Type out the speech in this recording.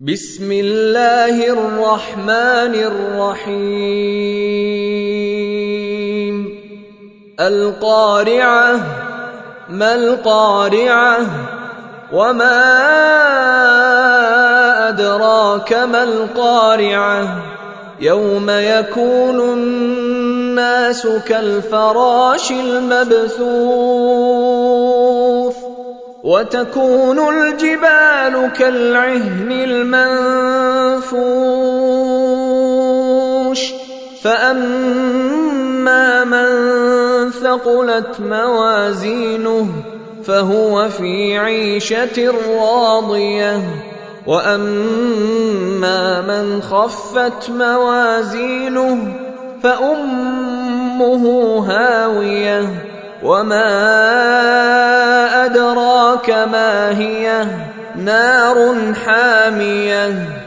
بسم الله الرحمن الرحيم القارعه ما القارعه وما ادراك ما القارعه يوم يكون الناس كالفراش المبثوث وتكون الجبال كالعهن المنفوش. فأما من ثقلت موازينه فهو في عيشة راضية. وأما من خفت موازينه فأمه هاوية. وما أدراك ما هي نار حامية.